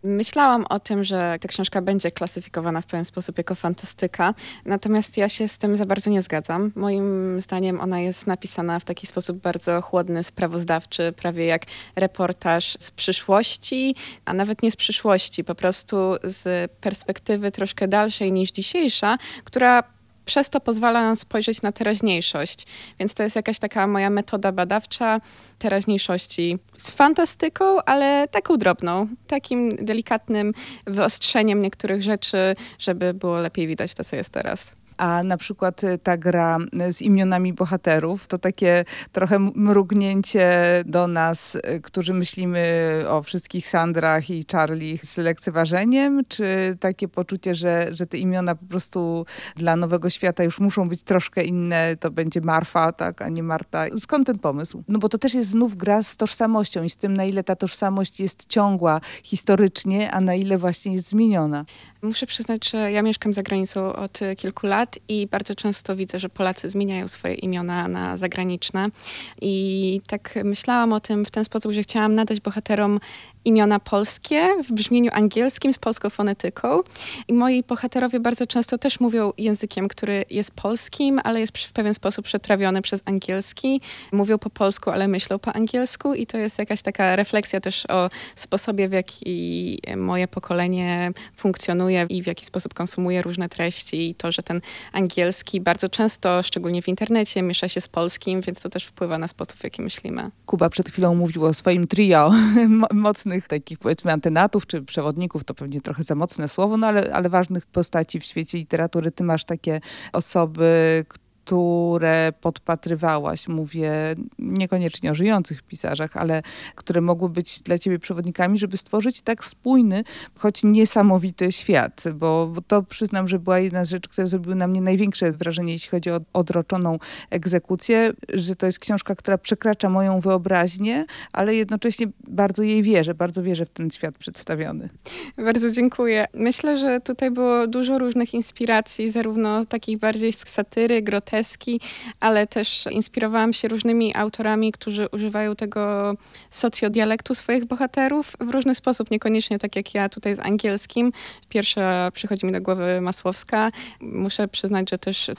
F: Myślałam o tym, że ta książka będzie klasyfikowana w pewien sposób jako fantastyka, natomiast ja się z tym za bardzo nie zgadzam. Moim zdaniem ona jest napisana w taki sposób bardzo chłodny, sprawozdawczy, prawie jak reportaż z przyszłości, a nawet nie z przyszłości, po prostu z perspektywy troszkę dalszej niż dzisiejsza, która przez to pozwala nam spojrzeć na teraźniejszość. Więc to jest jakaś taka moja metoda badawcza teraźniejszości z fantastyką, ale taką drobną, takim delikatnym wyostrzeniem niektórych rzeczy, żeby było lepiej widać to, co jest teraz
B: a na przykład y, ta gra z imionami bohaterów to takie trochę mrugnięcie do nas, y, którzy myślimy o wszystkich Sandrach i Charlie z lekceważeniem, czy takie poczucie, że, że te imiona po prostu dla nowego świata już muszą być troszkę inne, to będzie Marfa, tak, a nie Marta. Skąd ten pomysł? No bo to też jest znów gra z tożsamością i z tym, na ile ta tożsamość jest ciągła historycznie, a na ile właśnie jest zmieniona.
F: Muszę przyznać, że ja mieszkam za granicą od kilku lat i bardzo często widzę, że Polacy zmieniają swoje imiona na zagraniczne. I tak myślałam o tym w ten sposób, że chciałam nadać bohaterom imiona polskie w brzmieniu angielskim z polską fonetyką. I moi bohaterowie bardzo często też mówią językiem, który jest polskim, ale jest w pewien sposób przetrawiony przez angielski. Mówią po polsku, ale myślą po angielsku i to jest jakaś taka refleksja też o sposobie, w jaki moje pokolenie funkcjonuje i w jaki sposób konsumuje różne treści i to, że ten angielski bardzo często, szczególnie w internecie, miesza się z polskim, więc to też wpływa na sposób, w jaki myślimy.
B: Kuba przed chwilą mówił o swoim trio mocnym ważnych takich powiedzmy antenatów czy przewodników, to pewnie trochę za mocne słowo, no ale, ale ważnych postaci w świecie literatury. Ty masz takie osoby, które podpatrywałaś, mówię niekoniecznie o żyjących pisarzach, ale które mogły być dla ciebie przewodnikami, żeby stworzyć tak spójny, choć niesamowity świat, bo, bo to przyznam, że była jedna z rzeczy, które zrobiły na mnie największe wrażenie, jeśli chodzi o odroczoną egzekucję, że to jest książka, która przekracza moją wyobraźnię, ale jednocześnie bardzo jej wierzę, bardzo wierzę w ten świat przedstawiony.
F: Bardzo dziękuję. Myślę, że tutaj było dużo różnych inspiracji, zarówno takich bardziej z satyry, groteski, ale też inspirowałam się różnymi autorami, którzy używają tego socjodialektu swoich bohaterów w różny sposób, niekoniecznie tak jak ja tutaj z angielskim. Pierwsza przychodzi mi do głowy Masłowska. Muszę przyznać, że też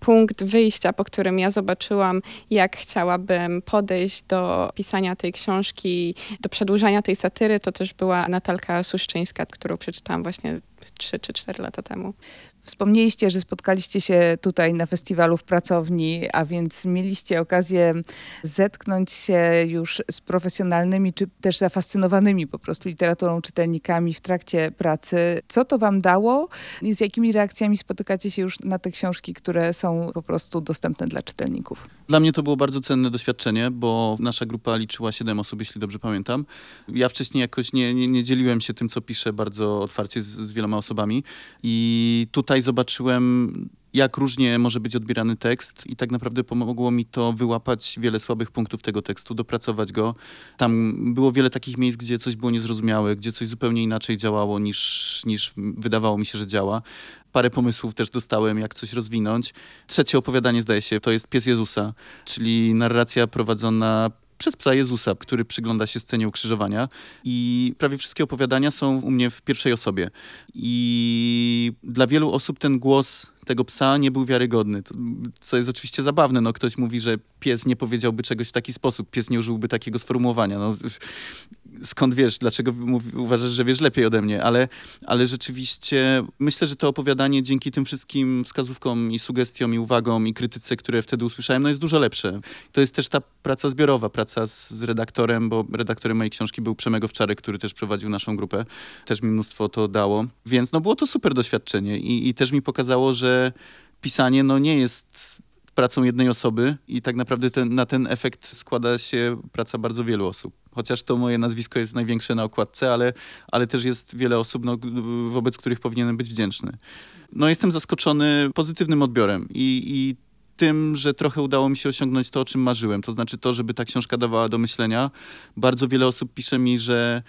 F: punkt wyjścia, po którym ja zobaczyłam, jak chciałabym podejść do pisania tej książki, do przedłużania tej satyry, to też była Natalka Suszczyńska, którą przeczytałam właśnie 3 czy 4 lata temu.
B: Wspomnieliście, że spotkaliście się tutaj na festiwalu w pracowni, a więc mieliście okazję zetknąć się już z profesjonalnymi, czy też zafascynowanymi po prostu literaturą czytelnikami w trakcie pracy. Co to wam dało i z jakimi reakcjami spotykacie się już na te książki, które są po prostu dostępne dla czytelników?
A: Dla mnie to było bardzo cenne doświadczenie, bo nasza grupa liczyła 7 osób, jeśli dobrze pamiętam. Ja wcześniej jakoś nie, nie, nie dzieliłem się tym, co piszę bardzo otwarcie z, z wieloma osobami i tutaj zobaczyłem jak różnie może być odbierany tekst i tak naprawdę pomogło mi to wyłapać wiele słabych punktów tego tekstu, dopracować go. Tam było wiele takich miejsc, gdzie coś było niezrozumiałe, gdzie coś zupełnie inaczej działało niż, niż wydawało mi się, że działa. Parę pomysłów też dostałem, jak coś rozwinąć. Trzecie opowiadanie, zdaje się, to jest Pies Jezusa, czyli narracja prowadzona przez psa Jezusa, który przygląda się scenie ukrzyżowania. I prawie wszystkie opowiadania są u mnie w pierwszej osobie. I dla wielu osób ten głos tego psa nie był wiarygodny. Co jest oczywiście zabawne. No, ktoś mówi, że pies nie powiedziałby czegoś w taki sposób, pies nie użyłby takiego sformułowania. No, skąd wiesz, dlaczego uważasz, że wiesz lepiej ode mnie, ale, ale rzeczywiście myślę, że to opowiadanie dzięki tym wszystkim wskazówkom i sugestiom i uwagom i krytyce, które wtedy usłyszałem, no jest dużo lepsze. To jest też ta praca zbiorowa, praca z, z redaktorem, bo redaktorem mojej książki był Przemego Wczarek, który też prowadził naszą grupę. Też mi mnóstwo to dało, więc no było to super doświadczenie i, i też mi pokazało, że pisanie no nie jest pracą jednej osoby i tak naprawdę ten, na ten efekt składa się praca bardzo wielu osób. Chociaż to moje nazwisko jest największe na okładce, ale, ale też jest wiele osób, no, wobec których powinienem być wdzięczny. No jestem zaskoczony pozytywnym odbiorem i, i tym, że trochę udało mi się osiągnąć to, o czym marzyłem. To znaczy to, żeby ta książka dawała do myślenia. Bardzo wiele osób pisze mi, że,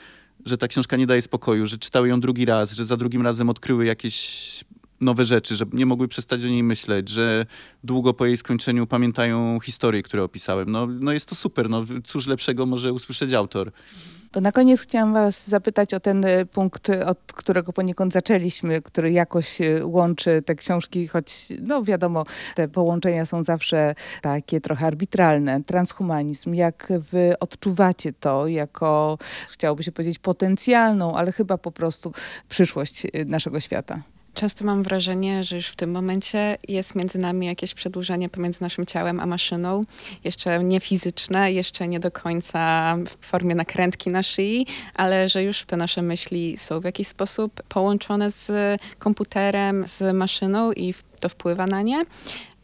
A: że ta książka nie daje spokoju, że czytały ją drugi raz, że za drugim razem odkryły jakieś nowe rzeczy, że nie mogły przestać o niej myśleć, że długo po jej skończeniu pamiętają historie, które opisałem. No, no jest to super. No, cóż lepszego może usłyszeć autor.
B: To na koniec chciałam was zapytać o ten e, punkt, od którego poniekąd zaczęliśmy, który jakoś e, łączy te książki, choć no wiadomo, te połączenia są zawsze takie trochę arbitralne. Transhumanizm, jak wy odczuwacie to jako, chciałoby się powiedzieć, potencjalną, ale chyba po prostu przyszłość naszego świata?
F: Często mam wrażenie, że już w tym momencie jest między nami jakieś przedłużenie pomiędzy naszym ciałem a maszyną. Jeszcze nie fizyczne, jeszcze nie do końca w formie nakrętki na szyi, ale że już te nasze myśli są w jakiś sposób połączone z komputerem, z maszyną i to wpływa na nie.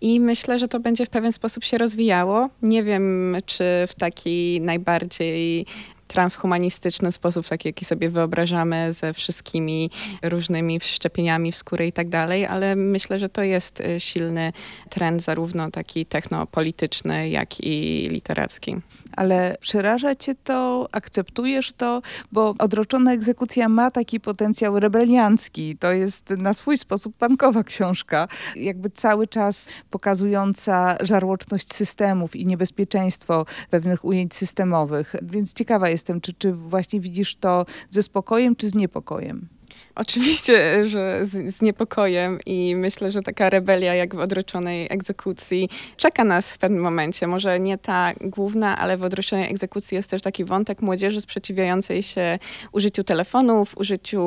F: I myślę, że to będzie w pewien sposób się rozwijało. Nie wiem, czy w taki najbardziej transhumanistyczny sposób, taki jaki sobie wyobrażamy, ze wszystkimi różnymi wszczepieniami w skórę i tak dalej, ale myślę, że to jest y, silny trend zarówno taki technopolityczny, jak i literacki
B: ale przeraża cię to, akceptujesz to, bo odroczona egzekucja ma taki potencjał rebeliancki. To jest na swój sposób pankowa książka, jakby cały czas pokazująca żarłoczność systemów i niebezpieczeństwo pewnych ujęć systemowych. Więc ciekawa jestem, czy, czy właśnie widzisz to ze spokojem, czy z niepokojem?
F: Oczywiście, że z, z, niepokojem i myślę, że taka rebelia jak w odroczonej egzekucji czeka nas w pewnym momencie. Może nie ta główna, ale w odroczonej egzekucji jest też taki wątek młodzieży sprzeciwiającej się użyciu telefonów, użyciu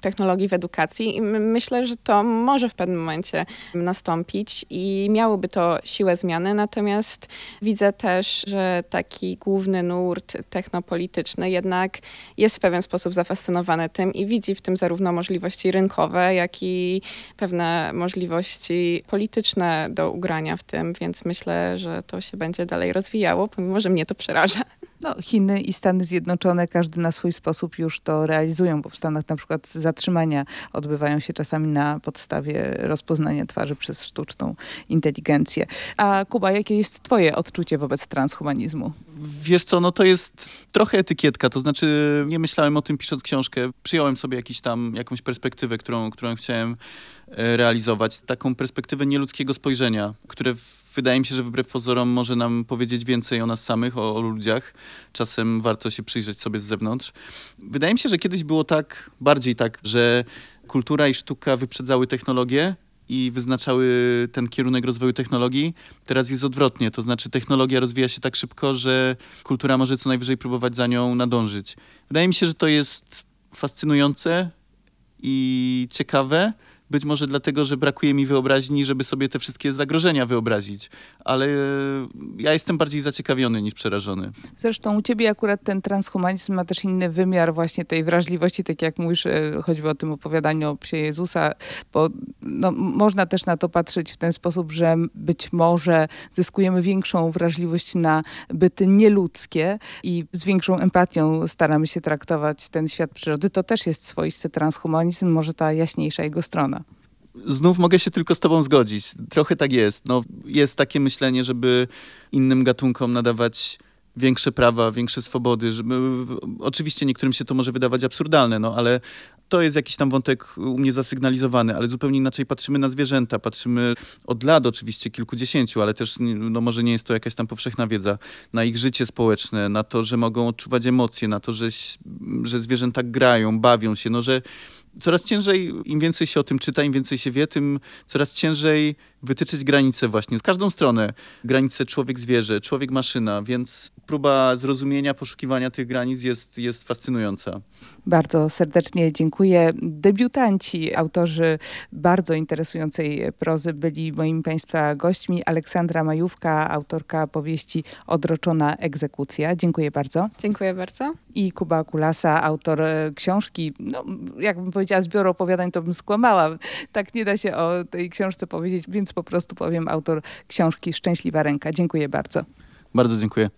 F: technologii w edukacji i myślę, że to może w pewnym momencie nastąpić i miałoby to siłę zmiany. Natomiast widzę też, że taki główny nurt technopolityczny jednak jest w pewien sposób zafascynowany tym i widzi w tym zarówno możliwości rynkowe, jak i pewne możliwości polityczne do ugrania w tym, więc myślę, że to się będzie dalej rozwijało, pomimo że mnie to przeraża.
B: No, Chiny i Stany Zjednoczone, każdy na swój sposób już to realizują, bo w Stanach na przykład zatrzymania odbywają się czasami na podstawie rozpoznania twarzy przez sztuczną inteligencję. A Kuba, jakie jest twoje odczucie wobec transhumanizmu?
A: Wiesz co, no to jest trochę etykietka, to znaczy nie myślałem o tym pisząc książkę, przyjąłem sobie jakiś tam, jakąś perspektywę, którą, którą chciałem e, realizować, taką perspektywę nieludzkiego spojrzenia, które w wydaje mi się, że wbrew pozorom może nam powiedzieć więcej o nas samych, o, o ludziach. Czasem warto się przyjrzeć sobie z zewnątrz. Wydaje mi się, że kiedyś było tak, bardziej tak, że kultura i sztuka wyprzedzały technologię i wyznaczały ten kierunek rozwoju technologii. Teraz jest odwrotnie, to znaczy technologia rozwija się tak szybko, że kultura może co najwyżej próbować za nią nadążyć. Wydaje mi się, że to jest fascynujące i ciekawe. Być może dlatego, że brakuje mi wyobraźni, żeby sobie te wszystkie zagrożenia wyobrazić. Ale ja jestem bardziej zaciekawiony niż przerażony.
B: Zresztą u ciebie akurat ten transhumanizm ma też inny wymiar właśnie tej wrażliwości, tak jak mówisz, e, choćby o tym opowiadaniu o psie Jezusa, bo no, można też na to patrzeć w ten sposób, że być może zyskujemy większą wrażliwość na byty nieludzkie i z większą empatią staramy się traktować ten świat przyrody. To też jest swoisty transhumanizm, może ta jaśniejsza jego strona.
A: Znów mogę się tylko z tobą zgodzić. Trochę tak jest. No, jest takie myślenie, żeby innym gatunkom nadawać większe prawa, większe swobody. Żeby, oczywiście niektórym się to może wydawać absurdalne, no ale to jest jakiś tam wątek u mnie zasygnalizowany, ale zupełnie inaczej patrzymy na zwierzęta. Patrzymy od lat oczywiście kilkudziesięciu, ale też no może nie jest to jakaś tam powszechna wiedza, na ich życie społeczne, na to, że mogą odczuwać emocje, na to, że, że zwierzęta grają, bawią się, no że coraz ciężej, im więcej się o tym czyta, im więcej się wie, tym coraz ciężej wytyczyć granice właśnie. W każdą stronę granice człowiek-zwierzę, człowiek-maszyna, więc próba zrozumienia, poszukiwania tych granic jest, jest fascynująca.
B: Bardzo serdecznie dziękuję. Debiutanci, autorzy bardzo interesującej prozy byli moimi Państwa gośćmi. Aleksandra Majówka, autorka powieści Odroczona egzekucja. Dziękuję bardzo.
F: Dziękuję bardzo.
B: I Kuba Kulasa, autor książki, no jakbym powiedziała zbioru opowiadań, to bym skłamała. Tak nie da się o tej książce powiedzieć, więc po prostu powiem autor książki Szczęśliwa Ręka. Dziękuję bardzo.
A: Bardzo dziękuję.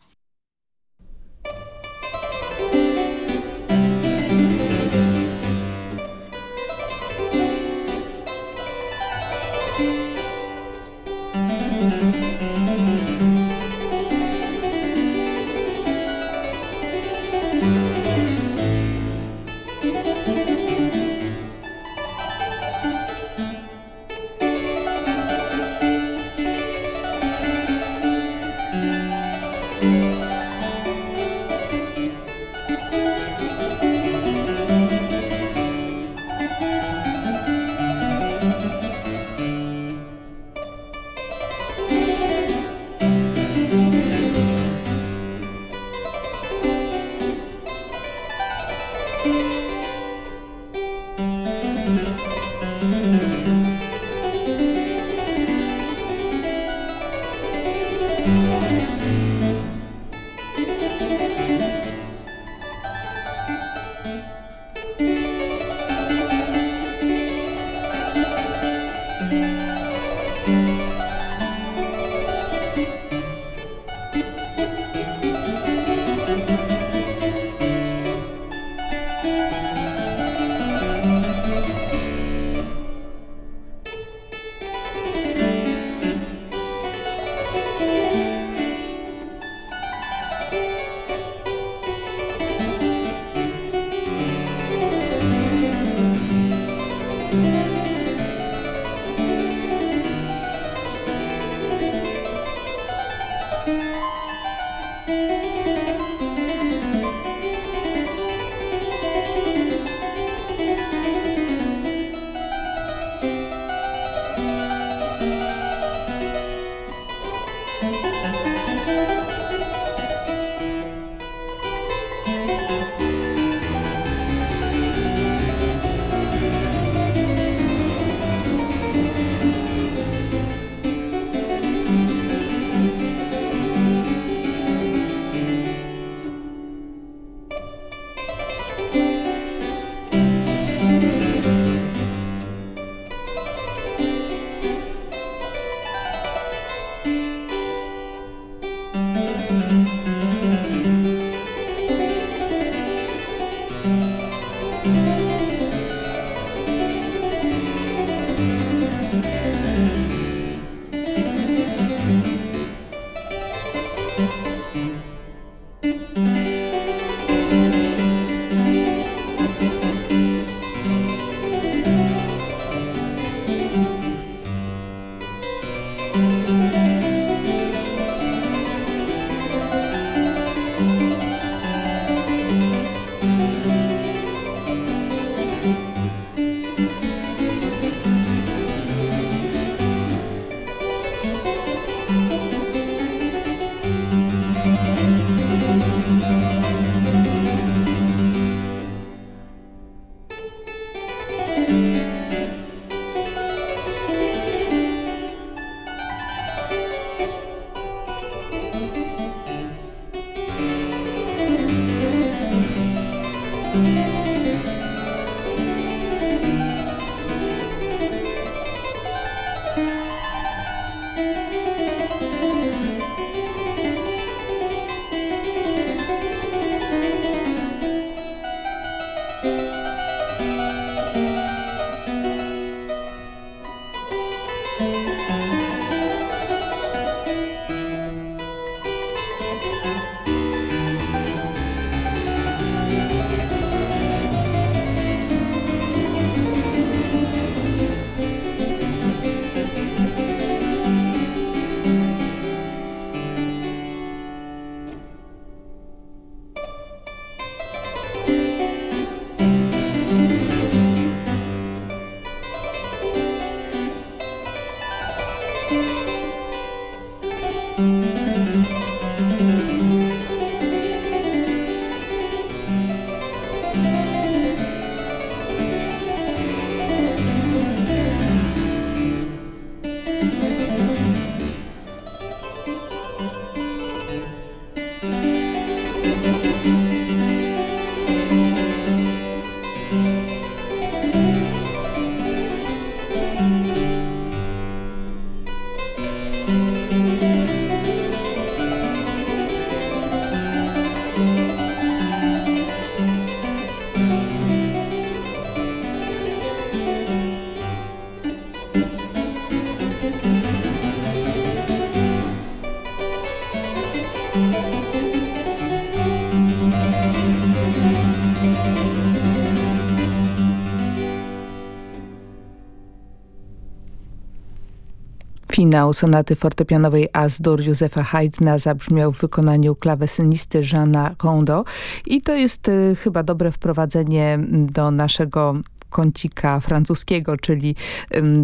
B: Finał sonaty fortepianowej As-Dur Józefa Haydna zabrzmiał w wykonaniu klawesynisty Jeana Kondo i to jest y, chyba dobre wprowadzenie do naszego kącika francuskiego, czyli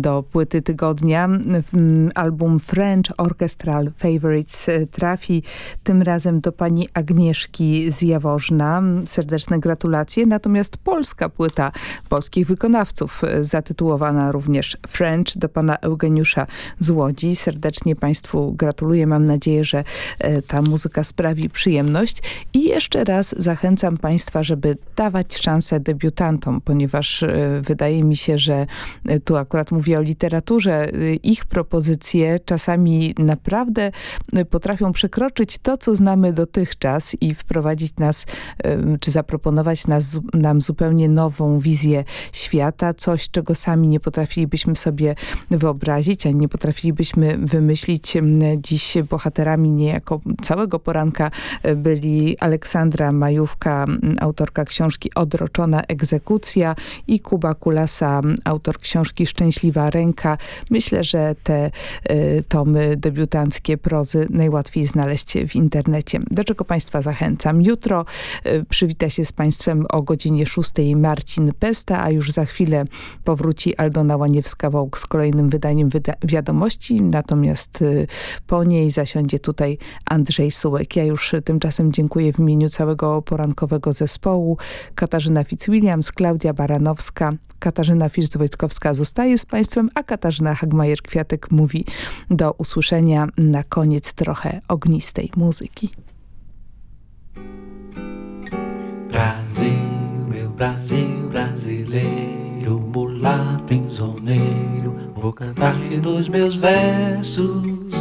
B: do płyty tygodnia. Album French Orchestral Favorites e, trafi tym razem do pani Agnieszki z Jaworzna. Serdeczne gratulacje. Natomiast polska płyta polskich wykonawców, e, zatytułowana również French, do pana Eugeniusza z Łodzi. Serdecznie państwu gratuluję. Mam nadzieję, że e, ta muzyka sprawi przyjemność. I jeszcze raz zachęcam państwa, żeby dawać szansę debiutantom, ponieważ wydaje mi się, że e, tu akurat mówię o literaturze, e, ich propozycje czasami naprawdę e, potrafią przekroczyć to, co znamy dotychczas i wprowadzić nas, czy zaproponować nas, nam zupełnie nową wizję świata, coś, czego sami nie potrafilibyśmy sobie wyobrazić, a nie potrafilibyśmy wymyślić. Dziś bohaterami niejako całego poranka byli Aleksandra Majówka, autorka książki Odroczona egzekucja i Kuba Kulasa, autor książki Szczęśliwa Ręka. Myślę, że te y, tomy debiutanckie prozy najłatwiej znaleźć w internecie. Do czego Państwa zachęcam. Jutro y, przywita się z Państwem o godzinie 6 Marcin Pesta, a już za chwilę powróci Aldona Łaniewska-Wołk z kolejnym wydaniem wyda wiadomości, natomiast y, po niej zasiądzie tutaj Andrzej Sułek. Ja już tymczasem dziękuję w imieniu całego porankowego zespołu. Katarzyna Fitzwilliams, Klaudia Baranowska, Katarzyna Fisz-Wojtkowska zostaje z Państwem, a Katarzyna Hagmajer-Kwiatek mówi do usłyszenia na koniec trochę ognistej muzyki.
G: Brasil, meu Brasil brasileiro, mulato insoneiro, vou cantar-te nos meus versos.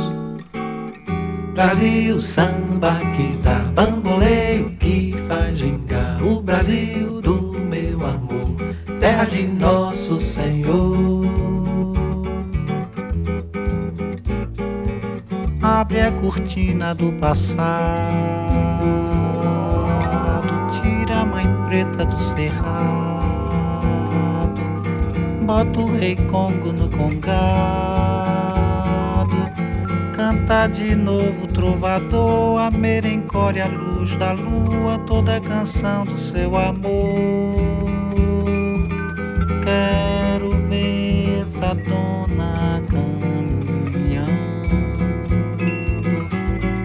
G: Brasil, samba que dá bamboleio, que faz gingar o Brasil do meu amor, terra de nosso Senhor. Abre a cortina do passado, tira a mãe preta do cerrado, bota o rei Congo no congado, canta de novo trovador, a merencória, a luz da lua, toda a canção do seu amor. Quero ver essa dona caminhando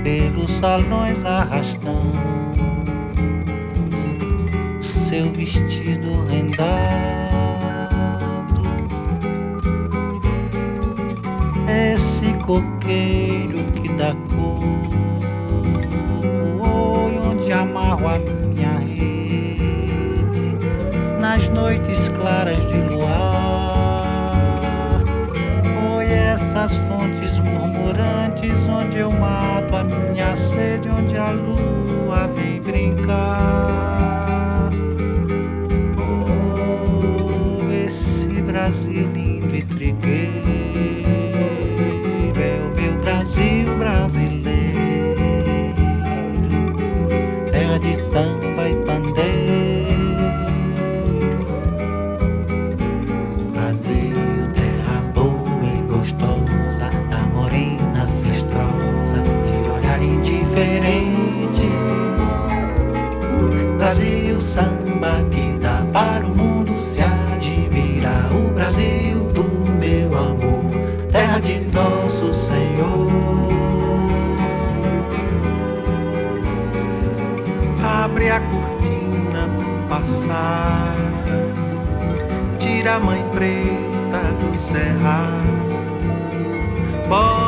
G: pelos salões arrastando seu vestido rendado. Esse coqueiro que dá cor, onde amarro a nas noites claras de luar. Oi, essas fontes murmurantes onde eu mato a minha sede, onde a lua vem brincar. Oh, esse Brasil lindo e trigueiro é o meu Brasil brasileiro, terra de samba samba que dá para o mundo se admirar. O Brasil do meu amor, terra de nosso Senhor. Abre a cortina do passado tira a mãe preta do cerrado, bota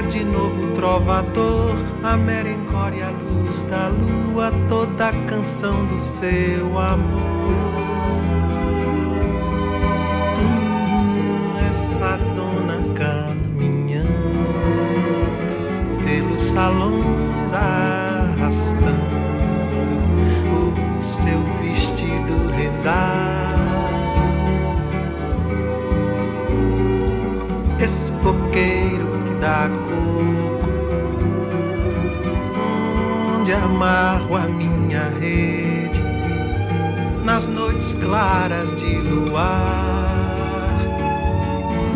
G: de novo trovador, a merencória, a luz da lua, toda a canção do seu amor. Hum, essa dona caminhando pelos salões arrastando o seu vestido rendado. Esse coqueiro que dá amarro a minha rede,
H: nas noites claras de luar.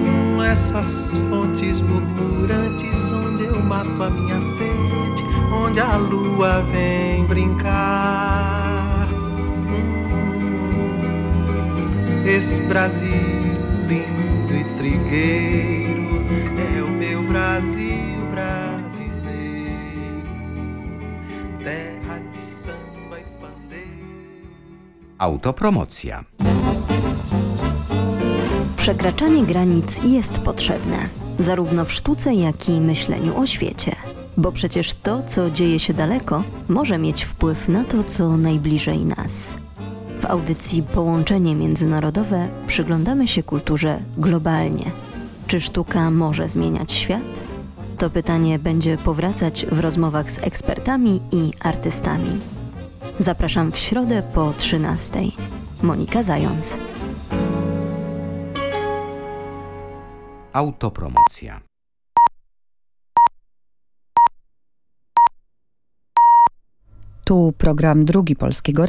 H: Hum, essas fontes murmurantes onde eu mato a minha sede, onde a lua vem brincar. Hum, esse Brasil lindo e trigueiro
I: Autopromocja.
J: Przekraczanie granic jest potrzebne, zarówno w sztuce, jak i myśleniu o świecie. Bo przecież to, co dzieje się daleko, może mieć wpływ na to, co najbliżej nas. W audycji Połączenie Międzynarodowe przyglądamy się kulturze globalnie. Czy sztuka może zmieniać świat? To pytanie będzie powracać w rozmowach z ekspertami i artystami. Zapraszam w środę po 13. Monika Zając.
I: Autopromocja.
K: Tu program drugi Polskiego